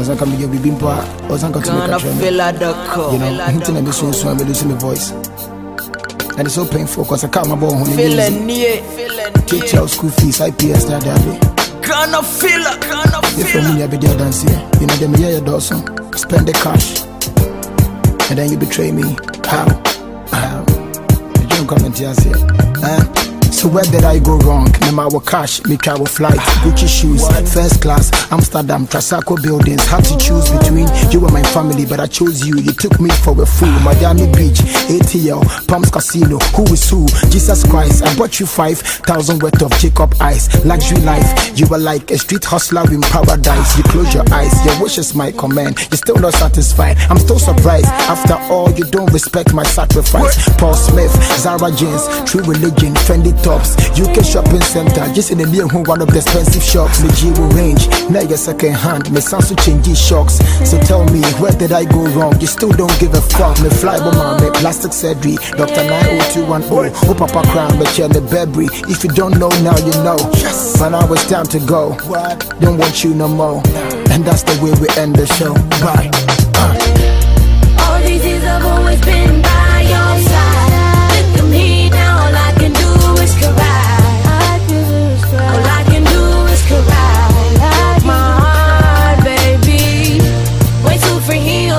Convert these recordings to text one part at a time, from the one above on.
ɔsan ka meyɛ biribi mpo a ɔsan ka tumi ka kyerɛ me Ghanafilla.com. you know nti na mesu nsu a melusi me voice and it's so painful cause I can't my ball on the Feeling music. near. Teach school fees, IPS, that that way. Ghanafilla. If you Ghanafilla. mean I be there dance here, you know them yeah, your Dawson. Spend the cash, and then you betray me. How? How? You don't comment here, say. Huh? So where did I go wrong? My cash, me travel flight, Gucci shoes, first class, Amsterdam, Trasacco buildings. Had to choose between you and my family, but I chose you. You took me for a fool. Miami Beach, ATL, Palms Casino. Who is who? Jesus Christ. I bought you five thousand worth of Jacob Ice. luxury life. You were like a street hustler in paradise. You close your eyes, your wish is my command. You're still not satisfied. I'm still surprised. After all, you don't respect my sacrifice. Paul Smith, Zara jeans, True Religion, Fendi tops, UK shopping center. Just in the near home, one of the expensive shops. Me Jiwo range, now your second hand. Me Sansu change shocks. So tell me, where did I go wrong? You still don't give a fuck. Me fly bomb, me plastic surgery. Dr. 90210. Oh, Papa Crown, me chair the Burberry. If you don't know now, you know. Yes. But now it's time to go. Don't want you no more. And that's the way we end the show. Bye. All these years I've always been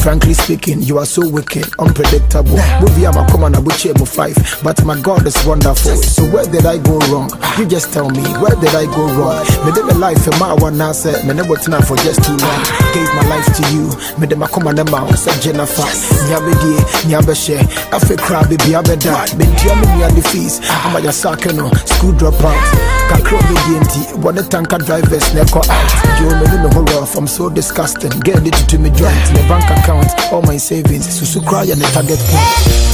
frankly speaking you are so wicked unpredictable. Movie a makoma na bokyee mu five. But my god is wonderful. So where did i go wrong? You just tell me where did i go wrong? Me life ma a wɔna sɛ me ne bɔtena for just too long gave my life to you. Mede makoma ne ma wo sɛ gye na fa nea bɛdie nea bɛhyɛ afei koraa bebia bɛda mentua me nuade fees. Ama yɛsake no school drop kakra the di drivers never out me rough i'm so disgusting girl de to me joint my bank account all my savings. Susu kora and ne target point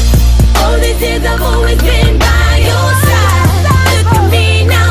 all these years i've always been by your side. Look at me now.